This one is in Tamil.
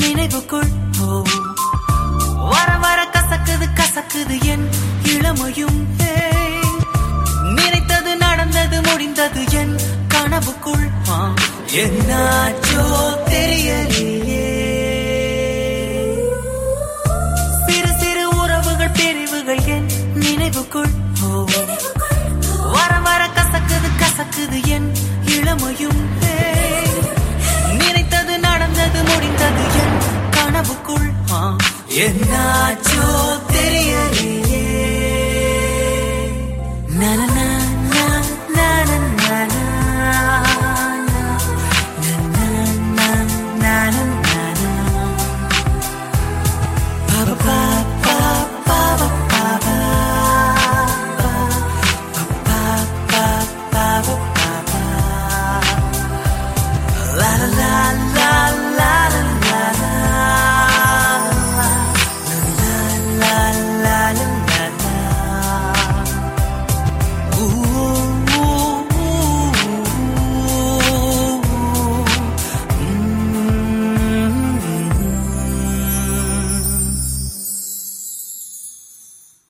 நினைவுக்குள் வர வர கசக்குது கசக்குது என் இளமையும் என்னாச்சோ தெரியலையே. சிறு சிறு உறவுகள் பிரிவுகள் என் நினைவுக்குள் வர வர கசக்குது கசக்குது என் இளமையும். நினைத்தது நடந்தது முடிந்தது என் கனவுக்குள் ஆ, என்னாச்சோ La la la